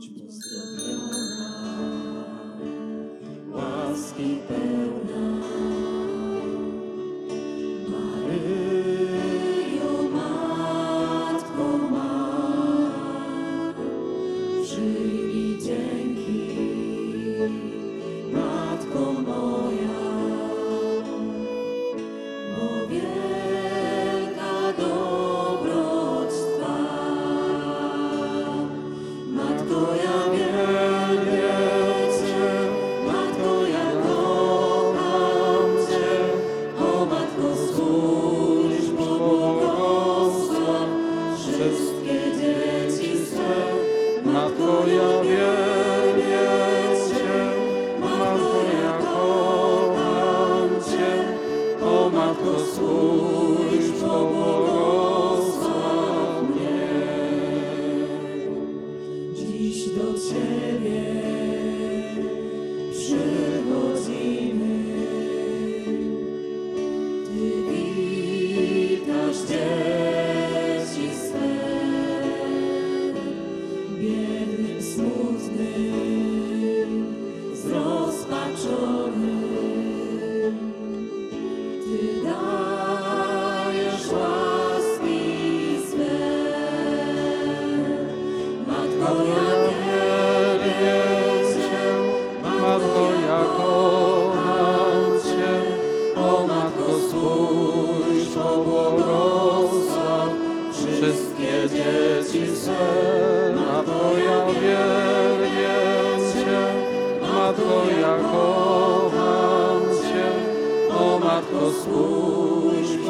de posteriorar. Mas que tem wszystkie dzieci swe. Matko, ja wielbię Cię, Matko, ja kocham Cię, o Matko, służ pobłogosław mnie. Dziś do Ciebie biednym, smutnym, zrozpaczonym. Ty dajesz łaski swe. Matko, ja wielbię Matko, ja kocham Cię, o Matko, spójrz, wszystkie dzieci swe. Matko, ja wielbię Cię, Matko, ja kocham Cię, o Matko, spójrz,